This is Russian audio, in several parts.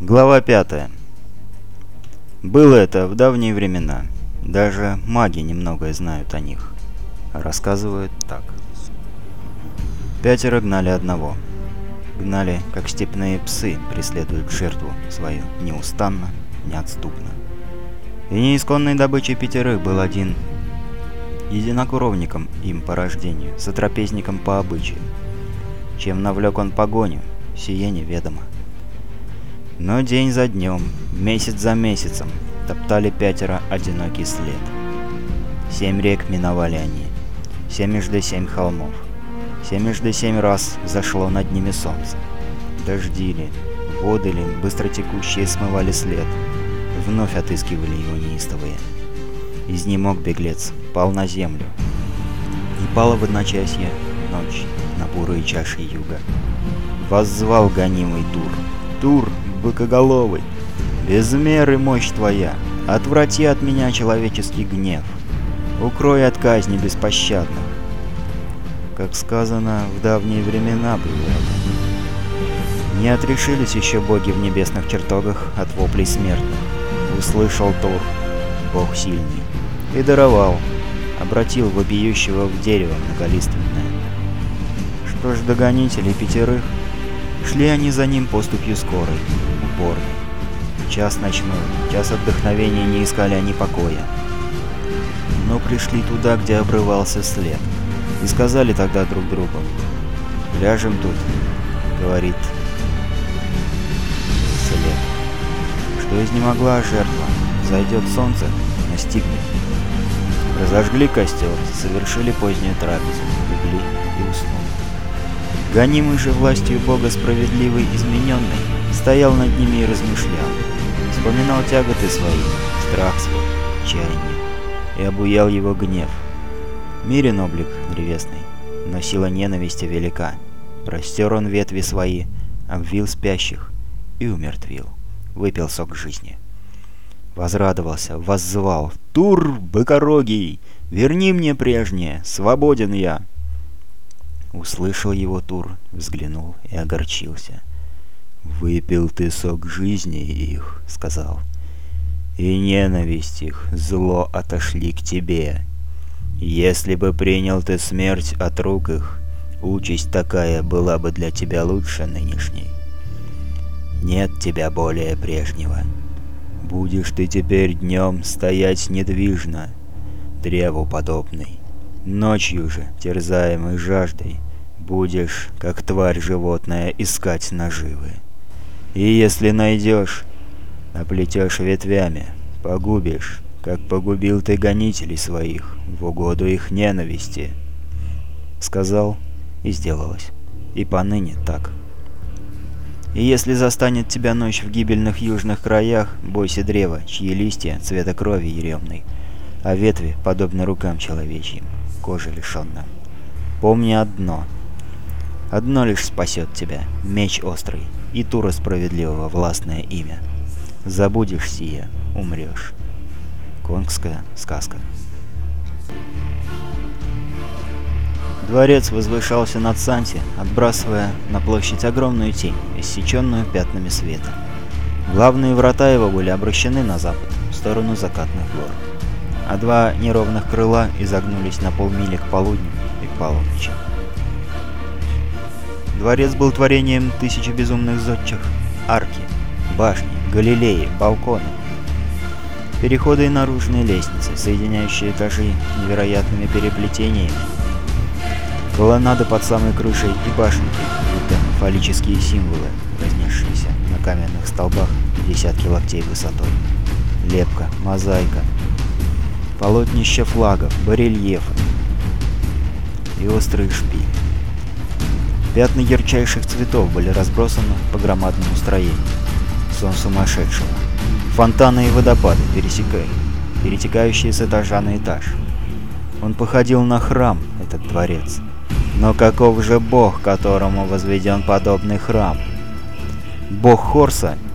Глава 5. Было это в давние времена. Даже маги немногое знают о них. Рассказывают так. Пятеро гнали одного. Гнали, как степные псы преследуют жертву свою неустанно, неотступно. И неисконной добычей пятерых был один единокровником им по рождению, сотрапезником по обычаю. Чем навлек он погоню, сие неведомо. Но день за днем, месяц за месяцем топтали пятеро одинокий след. Семь рек миновали они, семежды семь холмов. Семежды семь раз зашло над ними солнце. Дождили, воды ли, быстро текущие смывали след. Вновь отыскивали его неистовые. Изнемог беглец, пал на землю. И пала в одночасье ночь на бурые чаши юга. Воззвал гонимый Тур. Тур, быкоголовый, без меры мощь твоя, отврати от меня человеческий гнев, укрой от казни беспощадных. Как сказано, в давние времена было это. Не отрешились еще боги в небесных чертогах от воплей смертных. Услышал Тур, бог сильный, и даровал, обратил вопиющего в дерево многолиственное. Что ж до гонителей пятерых, шли они за ним поступью скорой, упорной. Час ночной, час отдохновения не искали они покоя. Но пришли туда, где обрывался след, и сказали тогда друг другу, «Ляжем тут», — говорит след, что изнемогла жертва, зайдет солнце, настигнет. Разожгли костер, совершили позднюю трапезу, легли и уснули. Гонимый же властью Бога справедливый измененный, стоял над ними и размышлял. Вспоминал тяготы свои, страх свой, чаяние, и обуял его гнев. Мирен облик древесный, но сила ненависти велика. Простер он ветви свои, обвил спящих и умертвил. Выпил сок жизни. Возрадовался, воззвал. «Тур, быкорогий! Верни мне прежнее! Свободен я!» Услышал его Тур, взглянул и огорчился. «Выпил ты сок жизни их», — сказал. «И ненависть их, зло отошли к тебе. Если бы принял ты смерть от рук их, участь такая была бы для тебя лучше нынешней. Нет тебя более прежнего. Будешь ты теперь днем стоять недвижно, древу подобный. Ночью же, терзаемый жаждой, будешь, как тварь животная, искать наживы. И если найдешь, оплетешь ветвями, погубишь, как погубил ты гонителей своих, в угоду их ненависти. Сказал, и сделалось. И поныне так. И если застанет тебя ночь в гибельных южных краях, бойся древа, чьи листья цвета крови еремной, а ветви подобны рукам человечьим кожи лишенным. Помни одно. Одно лишь спасет тебя — меч острый и Тура справедливого властное имя. Забудешь сие — умрешь. Конгская сказка. Дворец возвышался над Санти, отбрасывая на площадь огромную тень, иссеченную пятнами света. Главные врата его были обращены на запад, в сторону закатных гор а два неровных крыла изогнулись на полмили к полудню и к полуночи. Дворец был творением тысячи безумных зодчих. Арки, башни, галилеи, балконы. Переходы и наружные лестницы, соединяющие этажи невероятными переплетениями. Колоннады под самой крышей и башенки, будто фаллические символы, разнесшиеся на каменных столбах десятки локтей высотой. Лепка, мозаика, полотнища флагов, барельефы и острые шпили. Пятна ярчайших цветов были разбросаны по громадному строению. Сон сумасшедшего. Фонтаны и водопады пересекали, перетекающие с этажа на этаж. Он походил на храм, этот дворец. Но каков же бог, которому возведен подобный храм? Бог Хорса —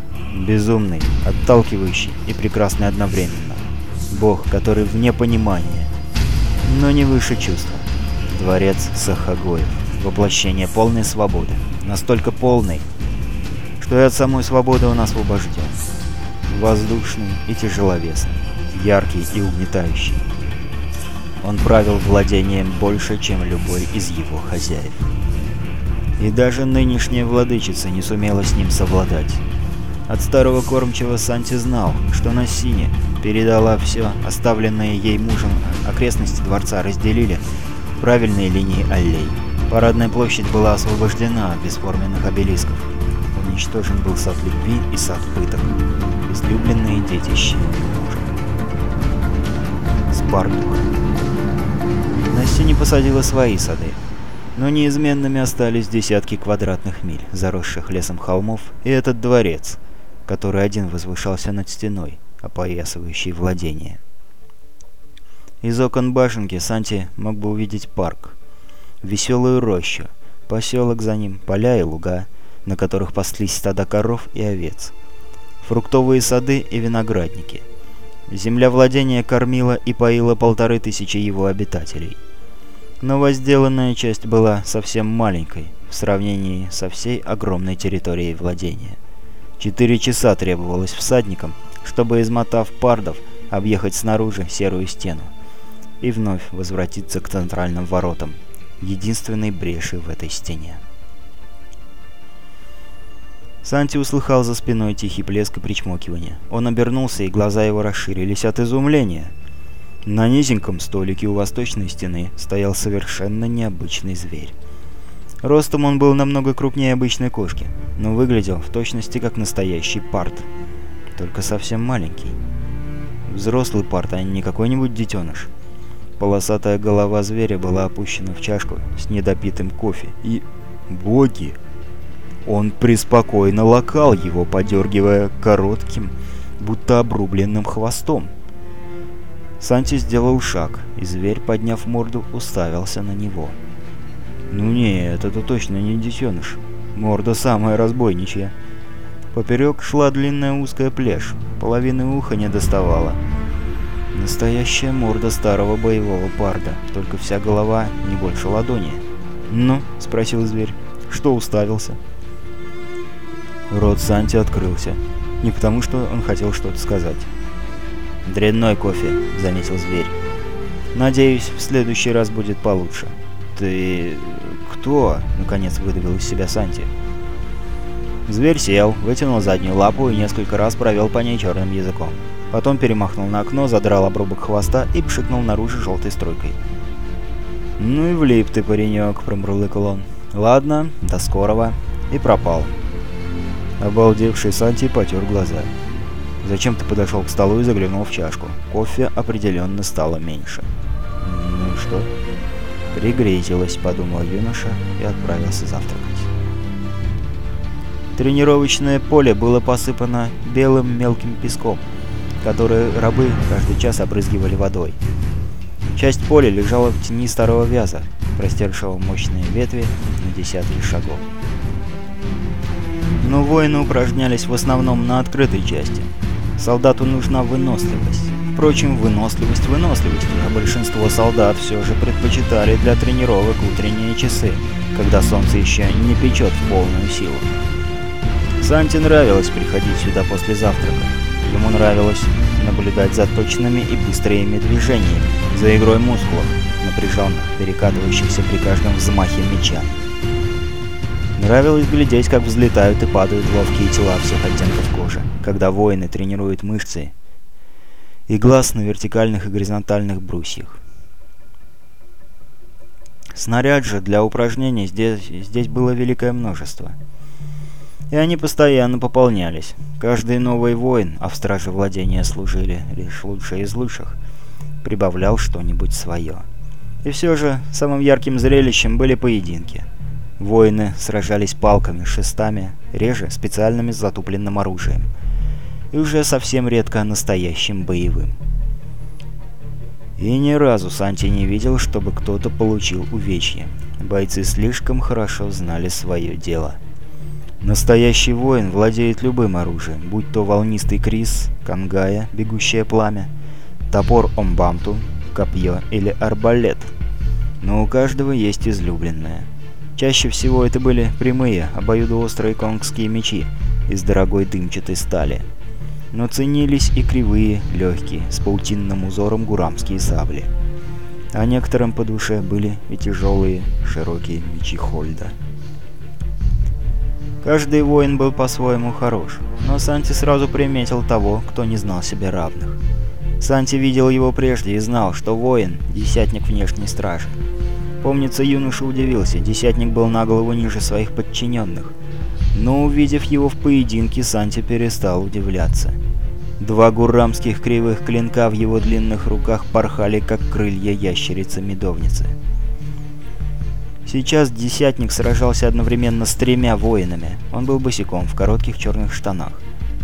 безумный, отталкивающий и прекрасный одновременно. Бог, который вне понимания, но не выше чувства. Дворец Сахагоев. Воплощение полной свободы. Настолько полной, что и от самой свободы он освобожден. Воздушный и тяжеловесный, яркий и угнетающий. Он правил владением больше, чем любой из его хозяев. И даже нынешняя владычица не сумела с ним совладать. От старого кормчего Санти знал, что на Сине передала все, оставленное ей мужем окрестности дворца разделили правильные линии аллей. Парадная площадь была освобождена от бесформенных обелисков. Уничтожен был сад любви и сад пыток. Излюбленные детище мужа. Спартух. Настя не посадила свои сады, но неизменными остались десятки квадратных миль, заросших лесом холмов, и этот дворец, который один возвышался над стеной, опоясывающей владение. Из окон башенки Санти мог бы увидеть парк, веселую рощу, поселок за ним, поля и луга, на которых паслись стада коров и овец, фруктовые сады и виноградники. Земля владения кормила и поила полторы тысячи его обитателей. Но возделанная часть была совсем маленькой в сравнении со всей огромной территорией владения. Четыре часа требовалось всадникам, чтобы, измотав пардов, объехать снаружи серую стену и вновь возвратиться к центральным воротам, единственной бреши в этой стене. Санти услыхал за спиной тихий плеск и причмокивание. Он обернулся, и глаза его расширились от изумления. На низеньком столике у восточной стены стоял совершенно необычный зверь. Ростом он был намного крупнее обычной кошки, но выглядел в точности как настоящий парт, только совсем маленький. Взрослый парт, а не какой-нибудь детеныш. Полосатая голова зверя была опущена в чашку с недопитым кофе, и... Боги! Он преспокойно локал его, подергивая коротким, будто обрубленным хвостом. Санти сделал шаг, и зверь, подняв морду, уставился на него. «Ну нет, это точно не детеныш. Морда самая разбойничья». Поперек шла длинная узкая плешь, половины уха не доставала. Настоящая морда старого боевого парда, только вся голова не больше ладони. «Ну?» — спросил зверь. «Что уставился?» Рот Санти открылся. Не потому, что он хотел что-то сказать. «Дрянной кофе», — заметил зверь. «Надеюсь, в следующий раз будет получше». «Ты... кто?» — наконец выдавил из себя Санти. Зверь сел, вытянул заднюю лапу и несколько раз провел по ней черным языком. Потом перемахнул на окно, задрал обрубок хвоста и пшикнул наружу желтой струйкой. «Ну и влип ты, паренек», — промурлыкал он. «Ладно, до скорого». И пропал. Обалдевший Санти потер глаза. Зачем ты подошел к столу и заглянул в чашку? Кофе определенно стало меньше. «Ну что?» «Пригрезилось», — подумал юноша и отправился завтракать. Тренировочное поле было посыпано белым мелким песком, который рабы каждый час обрызгивали водой. Часть поля лежала в тени старого вяза, простершего мощные ветви на десятки шагов. Но воины упражнялись в основном на открытой части. Солдату нужна выносливость. Впрочем, выносливость выносливостью, а большинство солдат все же предпочитали для тренировок утренние часы, когда солнце еще не печет в полную силу. Санте нравилось приходить сюда после завтрака. Ему нравилось наблюдать за точными и быстрыми движениями, за игрой мускулов, напряженных, перекатывающихся при каждом взмахе меча. Нравилось глядеть, как взлетают и падают ловкие тела всех оттенков кожи, когда воины тренируют мышцы и глаз на вертикальных и горизонтальных брусьях. Снаряд же для упражнений здесь, здесь было великое множество — и они постоянно пополнялись. Каждый новый воин, а в страже владения служили лишь лучшие из лучших, прибавлял что-нибудь свое. И все же самым ярким зрелищем были поединки. Воины сражались палками, шестами, реже специальным затупленным оружием. И уже совсем редко настоящим боевым. И ни разу Санти не видел, чтобы кто-то получил увечье. Бойцы слишком хорошо знали свое дело. Настоящий воин владеет любым оружием, будь то волнистый крис, кангая, бегущее пламя, топор омбамту, копье или арбалет. Но у каждого есть излюбленное. Чаще всего это были прямые, обоюдоострые конгские мечи, из дорогой дымчатой стали. Но ценились и кривые, легкие, с паутинным узором гурамские сабли. А некоторым по душе были и тяжелые, широкие мечи Хольда. Каждый воин был по-своему хорош, но Санти сразу приметил того, кто не знал себе равных. Санти видел его прежде и знал, что воин — десятник внешней стражи. Помнится, юноша удивился, десятник был на голову ниже своих подчиненных. Но увидев его в поединке, Санти перестал удивляться. Два гурамских кривых клинка в его длинных руках порхали, как крылья ящерицы-медовницы. Сейчас десятник сражался одновременно с тремя воинами. Он был босиком, в коротких черных штанах.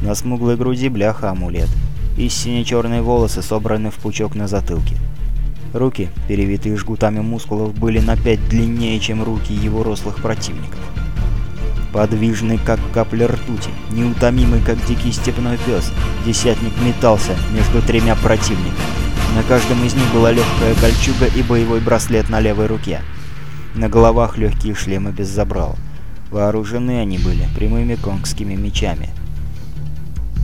На смуглой груди бляха-амулет. И сине-черные волосы собраны в пучок на затылке. Руки, перевитые жгутами мускулов, были на пять длиннее, чем руки его рослых противников. Подвижный, как капля ртути, неутомимый, как дикий степной пес, десятник метался между тремя противниками. На каждом из них была легкая кольчуга и боевой браслет на левой руке. На головах легкие шлемы без забрал. Вооружены они были прямыми конгскими мечами.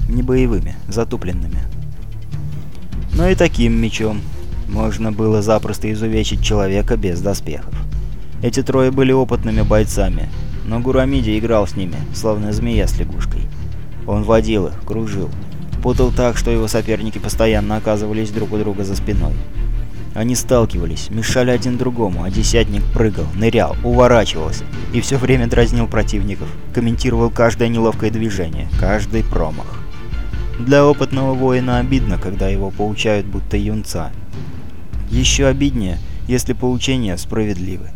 Не боевыми, затупленными. Но и таким мечом можно было запросто изувечить человека без доспехов. Эти трое были опытными бойцами, но Гурамиди играл с ними, словно змея с лягушкой. Он водил их, кружил, путал так, что его соперники постоянно оказывались друг у друга за спиной. Они сталкивались, мешали один другому, а десятник прыгал, нырял, уворачивался и все время дразнил противников, комментировал каждое неловкое движение, каждый промах. Для опытного воина обидно, когда его поучают будто юнца. Еще обиднее, если поучения справедливы.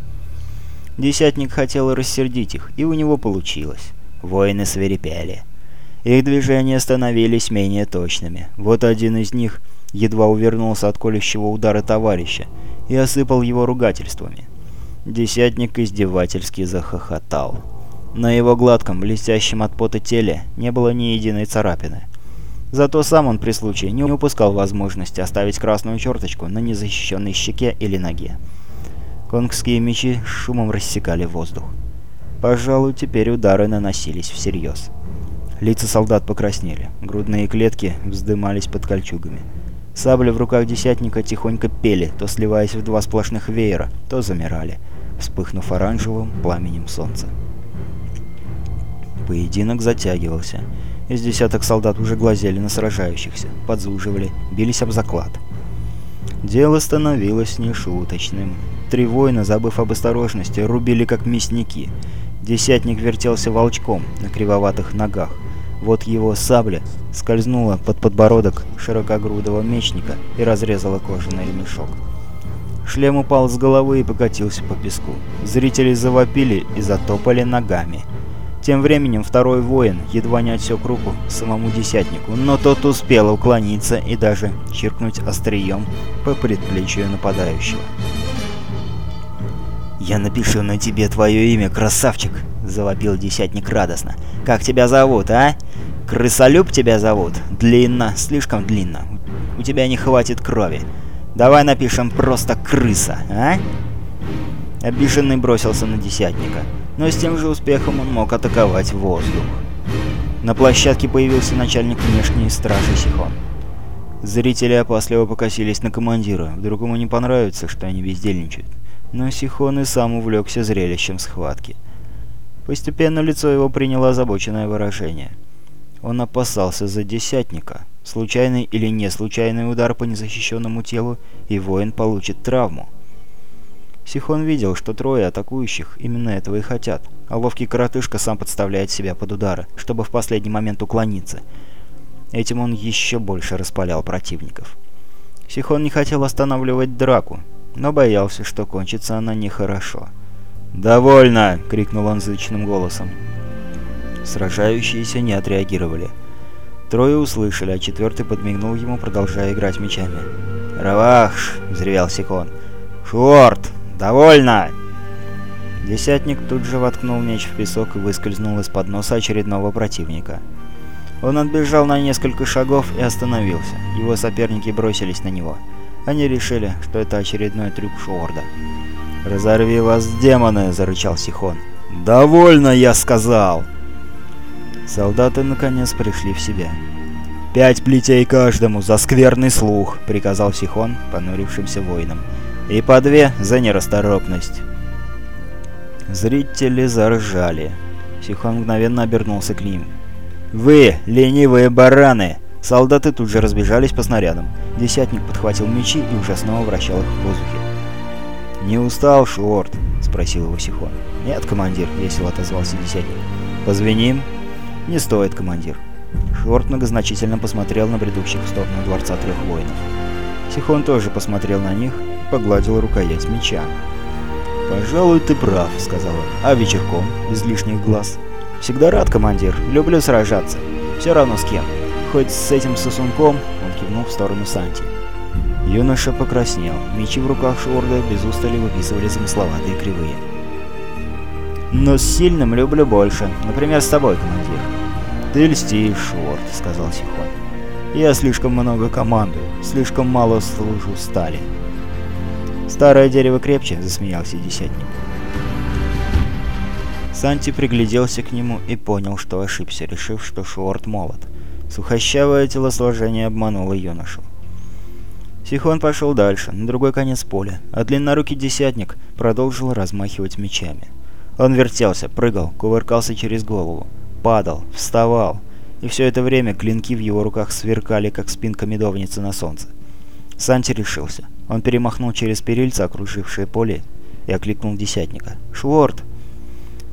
Десятник хотел рассердить их, и у него получилось. Воины свирепели. Их движения становились менее точными. Вот один из них едва увернулся от колющего удара товарища и осыпал его ругательствами. Десятник издевательски захохотал. На его гладком, блестящем от пота теле не было ни единой царапины. Зато сам он при случае не упускал возможности оставить красную черточку на незащищенной щеке или ноге. Конгские мечи шумом рассекали воздух. Пожалуй, теперь удары наносились всерьез. Лица солдат покраснели, грудные клетки вздымались под кольчугами. Сабли в руках десятника тихонько пели, то сливаясь в два сплошных веера, то замирали, вспыхнув оранжевым пламенем солнца. Поединок затягивался. Из десяток солдат уже глазели на сражающихся, подзуживали, бились об заклад. Дело становилось нешуточным. Три воина, забыв об осторожности, рубили как мясники. Десятник вертелся волчком на кривоватых ногах. Вот его сабля скользнула под подбородок широкогрудого мечника и разрезала кожаный ремешок. Шлем упал с головы и покатился по песку. Зрители завопили и затопали ногами. Тем временем второй воин едва не отсек руку самому десятнику, но тот успел уклониться и даже чиркнуть острием по предплечью нападающего. «Я напишу на тебе твое имя, красавчик!» — завопил десятник радостно. «Как тебя зовут, а? Крысолюб тебя зовут? Длинно, слишком длинно. У тебя не хватит крови. Давай напишем просто «крыса», а?» Обиженный бросился на десятника но с тем же успехом он мог атаковать воздух. На площадке появился начальник внешней стражи Сихон. Зрители опасливо покосились на командира, вдруг ему не понравится, что они бездельничают. Но Сихон и сам увлекся зрелищем схватки. Постепенно лицо его приняло озабоченное выражение. Он опасался за десятника. Случайный или не случайный удар по незащищенному телу, и воин получит травму. Сихон видел, что трое атакующих именно этого и хотят, а ловкий коротышка сам подставляет себя под удары, чтобы в последний момент уклониться. Этим он еще больше распалял противников. Сихон не хотел останавливать драку, но боялся, что кончится она нехорошо. «Довольно!» — крикнул он зычным голосом. Сражающиеся не отреагировали. Трое услышали, а четвертый подмигнул ему, продолжая играть мечами. «Равахш!» — взревел Сихон. «Шорт!» «Довольно!» Десятник тут же воткнул меч в песок и выскользнул из-под носа очередного противника. Он отбежал на несколько шагов и остановился. Его соперники бросились на него. Они решили, что это очередной трюк Шорда. «Разорви вас, демоны!» — зарычал Сихон. «Довольно, я сказал!» Солдаты наконец пришли в себя. «Пять плетей каждому за скверный слух!» — приказал Сихон понурившимся воинам. «И по две за нерасторопность!» Зрители заржали. Сихон мгновенно обернулся к ним. «Вы, ленивые бараны!» Солдаты тут же разбежались по снарядам. Десятник подхватил мечи и уже снова вращал их в воздухе. «Не устал, Шуорт?» — спросил его Сихон. «Нет, командир», — весело отозвался десятник. «Позвеним?» «Не стоит, командир». Шуорт многозначительно посмотрел на бредущих в сторону Дворца Трех Воинов. Сихон тоже посмотрел на них и погладил рукоять меча. «Пожалуй, ты прав», — сказал он. «А вечерком, без лишних глаз?» «Всегда рад, командир. Люблю сражаться. Все равно с кем. Хоть с этим сосунком...» Он кивнул в сторону Санти. Юноша покраснел. Мечи в руках Шорда без устали выписывали замысловатые кривые. «Но с сильным люблю больше. Например, с тобой, командир». «Ты льстишь, Шорд», — сказал Сихон. «Я слишком много командую, слишком мало служу стали». «Старое дерево крепче», — засмеялся десятник. Санти пригляделся к нему и понял, что ошибся, решив, что Шуорт молод. Сухощавое телосложение обмануло юношу. Сихон пошел дальше, на другой конец поля, а длиннорукий десятник продолжил размахивать мечами. Он вертелся, прыгал, кувыркался через голову, падал, вставал, и все это время клинки в его руках сверкали, как спинка медовницы на солнце. Санти решился. Он перемахнул через перильца, окружившее поле, и окликнул десятника. «Шворт!»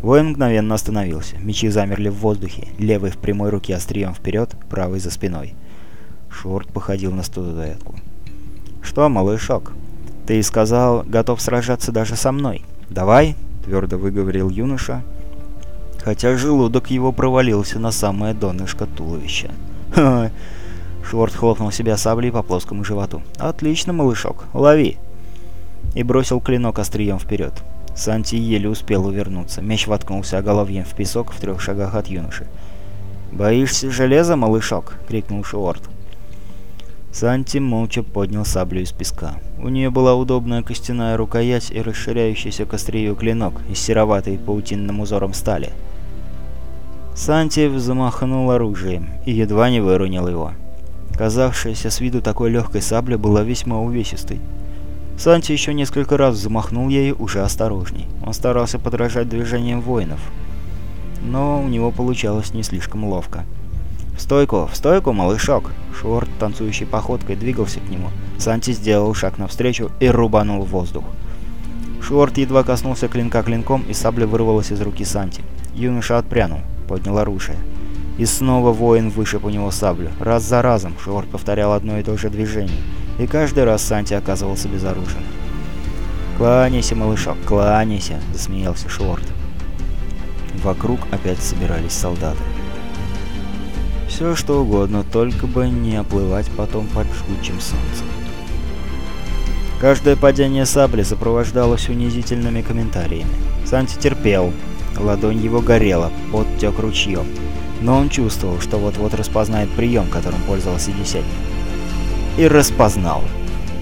Воин мгновенно остановился. Мечи замерли в воздухе, левый в прямой руке острием вперед, правый за спиной. Шворт походил на студентку. «Что, малышок, ты сказал, готов сражаться даже со мной. Давай!» — твердо выговорил юноша, хотя желудок его провалился на самое донышко туловища. «Ха-ха!» Шворт хлопнул себя саблей по плоскому животу. «Отлично, малышок, лови!» И бросил клинок острием вперед. Санти еле успел увернуться. Меч воткнулся оголовьем в песок в трех шагах от юноши. «Боишься железа, малышок?» — крикнул Шуорт. Санти молча поднял саблю из песка. У нее была удобная костяная рукоять и расширяющийся к острию клинок из сероватой паутинным узором стали. Санти взмахнул оружием и едва не выронил его. Казавшаяся с виду такой легкой сабля была весьма увесистой. Санти еще несколько раз замахнул ею уже осторожней. Он старался подражать движениям воинов, но у него получалось не слишком ловко. «В стойку! В стойку, малышок!» Шорт, танцующей походкой, двигался к нему. Санти сделал шаг навстречу и рубанул в воздух. Шорт едва коснулся клинка клинком, и сабля вырвалась из руки Санти. Юноша отпрянул, поднял оружие. И снова воин вышиб у него саблю. Раз за разом Шорт повторял одно и то же движение. И каждый раз Санти оказывался безоружен. «Кланяйся, малышок, кланяйся!» — засмеялся Шорт. Вокруг опять собирались солдаты. Все что угодно, только бы не оплывать потом под жгучим солнцем. Каждое падение сабли сопровождалось унизительными комментариями. Санти терпел, ладонь его горела, пот тек ручьем. Но он чувствовал, что вот-вот распознает прием, которым пользовался десятник. И распознал.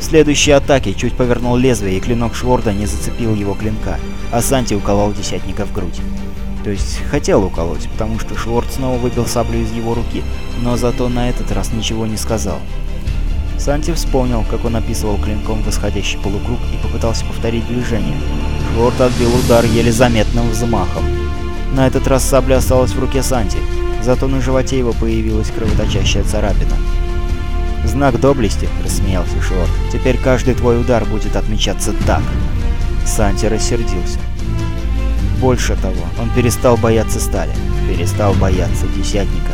В следующей атаке чуть повернул лезвие, и клинок Шворда не зацепил его клинка, а Санти уколол десятника в грудь. То есть хотел уколоть, потому что Шворд снова выбил саблю из его руки, но зато на этот раз ничего не сказал. Санти вспомнил, как он описывал клинком восходящий полукруг и попытался повторить движение. Шворд отбил удар еле заметным взмахом. На этот раз сабля осталась в руке Санти, зато на животе его появилась кровоточащая царапина. «Знак доблести», — рассмеялся Шворд. «Теперь каждый твой удар будет отмечаться так». Санти рассердился. Больше того, он перестал бояться стали, перестал бояться десятника.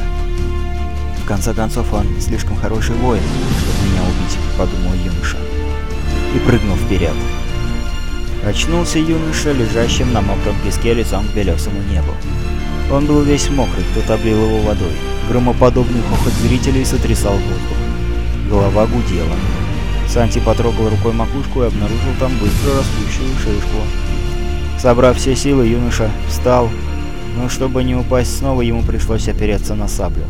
В конце концов, он слишком хороший воин, чтобы меня убить, подумал юноша. И прыгнул вперед. Очнулся юноша, лежащим на мокром песке лицом к белесому небу. Он был весь мокрый, кто-то облил его водой. Громоподобный хохот зрителей сотрясал воздух. Голова гудела. Санти потрогал рукой макушку и обнаружил там быстро растущую шишку. Собрав все силы, юноша встал, но чтобы не упасть снова, ему пришлось опереться на саблю.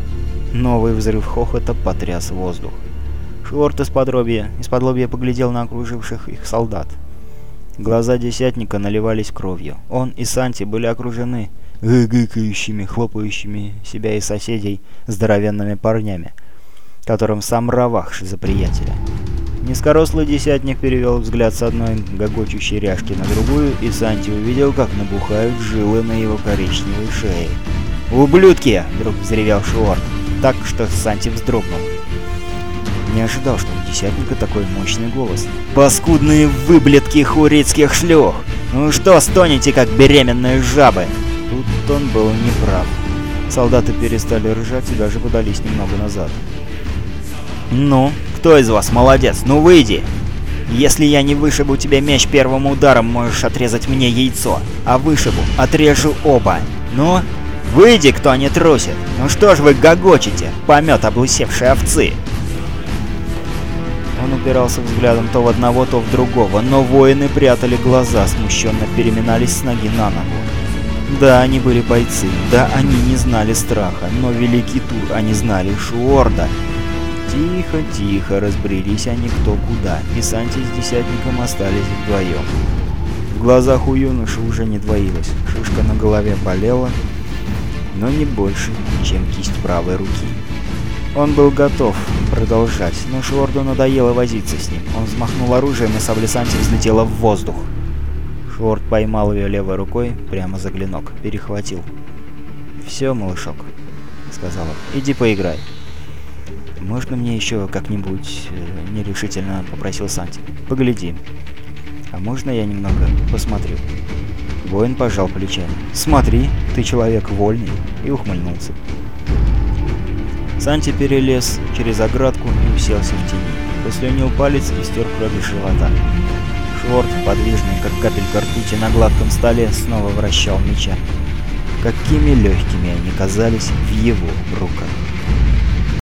Новый взрыв хохота потряс воздух. Шворт из-под лобья, из-под поглядел на окруживших их солдат. Глаза десятника наливались кровью. Он и Санти были окружены гыкающими, хлопающими себя и соседей здоровенными парнями, которым сам Равахш за приятеля. Низкорослый десятник перевел взгляд с одной гогочущей ряжки на другую, и Санти увидел, как набухают жилы на его коричневой шее. «Ублюдки!» — вдруг взревел Шуорт, так что Санти вздрогнул. Не ожидал, что у десятника такой мощный голос. «Паскудные выблетки хурицких шлюх! Ну что стонете, как беременные жабы?» Тут он был неправ. Солдаты перестали ржать и даже подались немного назад. «Ну, кто из вас молодец? Ну выйди! Если я не вышибу тебе меч первым ударом, можешь отрезать мне яйцо, а вышибу, отрежу оба. Ну, выйди, кто не трусит! Ну что ж вы гогочете, помет облысевшей овцы!» Он упирался взглядом то в одного, то в другого, но воины прятали глаза, смущенно переминались с ноги на ногу. Да, они были бойцы, да, они не знали страха, но Великий Тур они знали Шуорда, Тихо-тихо разбрелись они кто куда, и Санти с десятником остались вдвоем. В глазах у юноши уже не двоилось, шишка на голове болела, но не больше, чем кисть правой руки. Он был готов продолжать, но Шорду надоело возиться с ним. Он взмахнул оружием, и сабля Санти взлетела в воздух. Шорд поймал ее левой рукой прямо за клинок, перехватил. «Все, малышок», — сказал он, — «иди поиграй». «Можно мне еще как-нибудь...» э, — нерешительно попросил Санти. «Погляди. А можно я немного посмотрю?» Воин пожал плечами. «Смотри, ты человек вольный», и ухмыльнулся. Санти перелез через оградку и уселся в тени. Послюнил палец и стер кровь из живота. Шворт, подвижный, как капелька ртути на гладком столе, снова вращал меча. Какими легкими они казались в его руках.